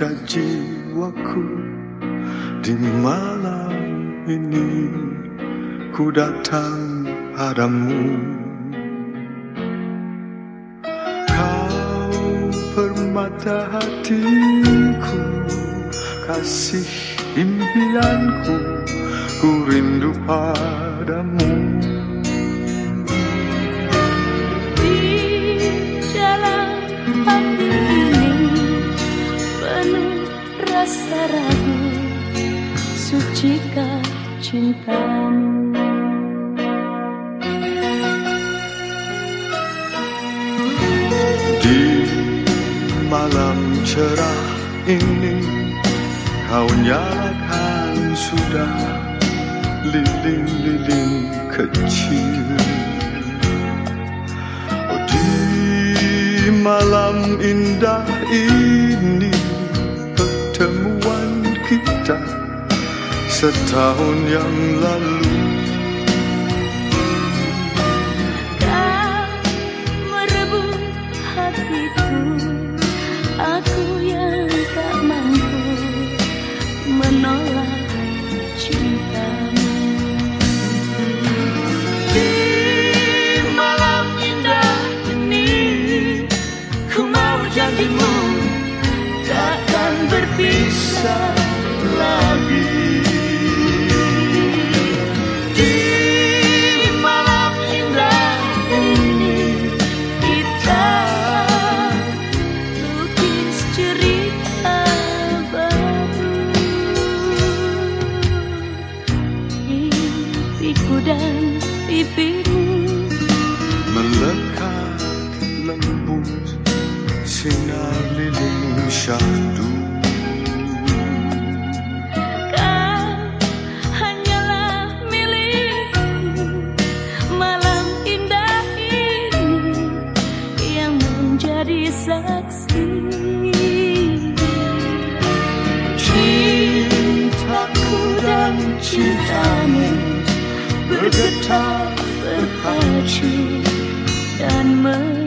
pada jiwaku Di malam ini. Ku datang padamu. Kau permata hatiku Kasih impianku. Ku rindu padamu Sucikah cintamu. Di malam cerah ini Kau nyalakan sudah Lilin-lilin kecil. Oh di malam indah ini setahun yang lalu. Kau merebut hatiku Aku yang tak mampu menolak cintamu. Di malam indah ini Ku mau janjimu takkan berpisah lagi Pipiku dan pipimu Melekat lembut sinar lilin syahdu. Kau hanyalah milikku. Malam indah ini Yang menjadi saksi. Cintaku dan cintamu Bergetar berpacu Dan menjadi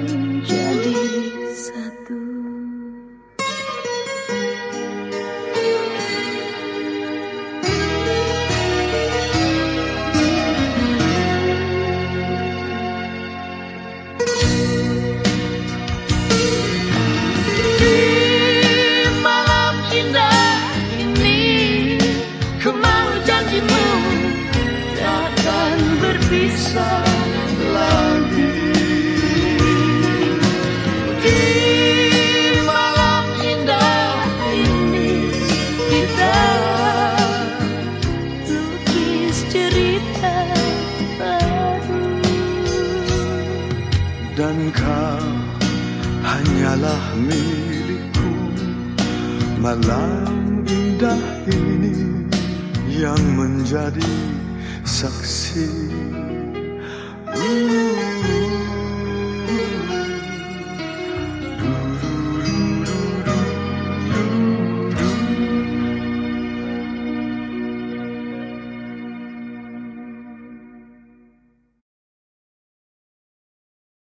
dan kau hanyalah milikku malam indah ini yang menjadi saksi. Hmm.